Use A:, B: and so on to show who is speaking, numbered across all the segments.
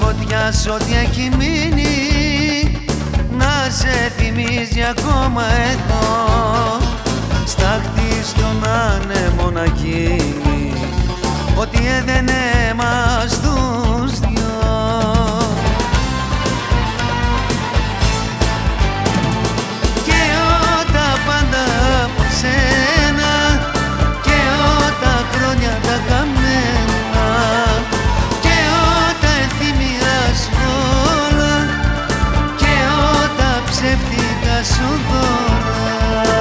A: φωτιά ό,τι έχει μείνει. Να σε θυμίζει ακόμα εδώ. Στάχτη στον άνεμο να γίνει. Ότι έδαινε ψεύτικα σου δώρα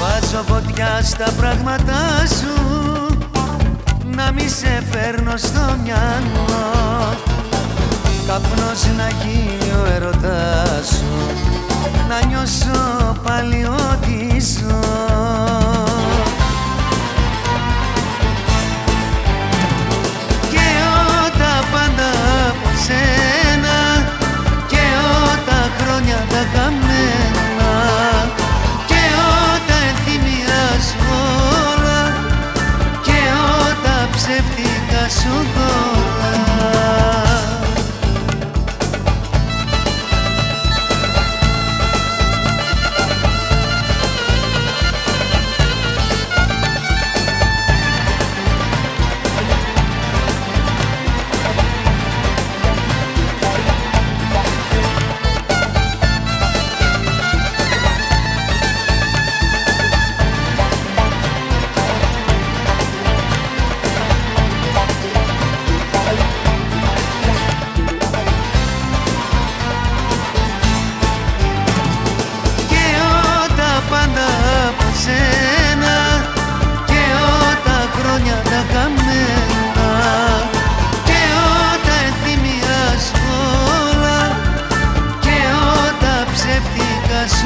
A: Βάζω φωτιά στα πράγματά σου Να μη σε φέρνω στο μυαλό. Καπνός να γίνει ο ερωτάς σου Να νιώσω πάλι ό,τι ζω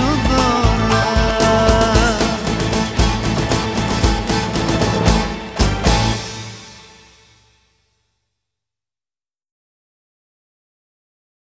A: to